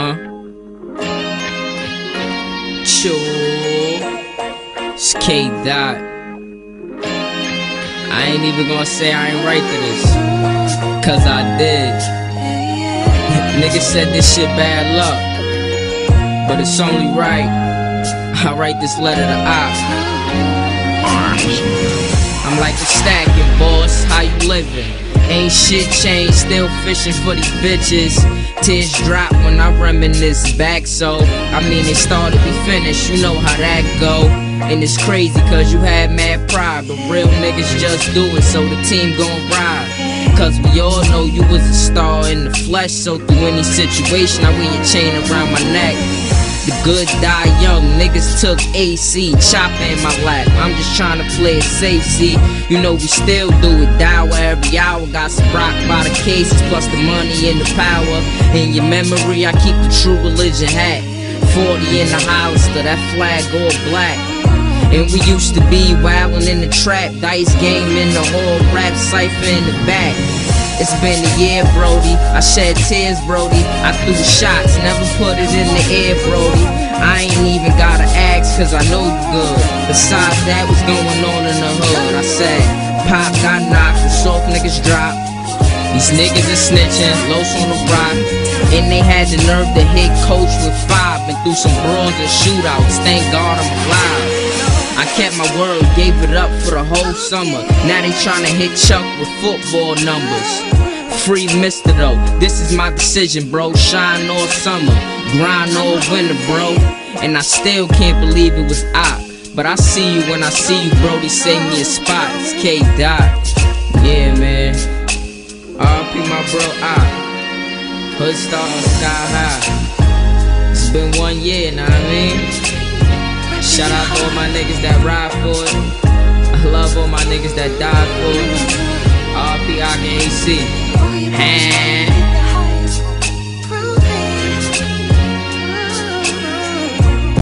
huh. Sure. It's K Dot. I ain't even gonna say I ain't write to this. Cause I did. Niggas said this shit bad luck. But it's only right. I write this letter to Op. I'm like a stacking boss, how you living? Ain't shit changed, still fishing for these bitches. Tears drop when I reminisce back, so I mean it started, we finished, you know how that go. And it's crazy cause you had mad pride, but real niggas just do it, so the team gon' ride. Cause we all know you was a star in the flesh, so through any situation, I wear your chain around my neck. The good die young, niggas took AC, in my lap. I'm just trying to play it safe, see. You know we still do it, die every hour. Got rock by the cases, plus the money and the power. In your memory, I keep the true religion hat. 40 in the Hollister, that flag all black. And we used to be wildin' in the trap, dice game in the whole rap cipher in the back. It's been a year, Brody. I shed tears, Brody. I threw shots, never put it in the air, Brody. I ain't even gotta ask, cause I know you good. Besides that, what's going on in the hood? I said, Pop got knocked, the soft niggas dropped. These niggas are snitching, los on the rock. And they had the nerve to hit coach with five. Been through some brawls and shootouts, thank God I'm alive. I kept my word, gave it up for the whole summer. Now they tryna hit Chuck with football numbers. Free Mister though, this is my decision, bro. Shine all summer, grind all winter, bro. And I still can't believe it was I. But I see you when I see you, bro. They save me a spot. It's K Dot. Yeah, man. RP my bro I. Hood star sky high. It's been one year, know what I mean? Shout out to all my niggas that ride for it. I love all my niggas that die for it.